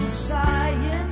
Messiah.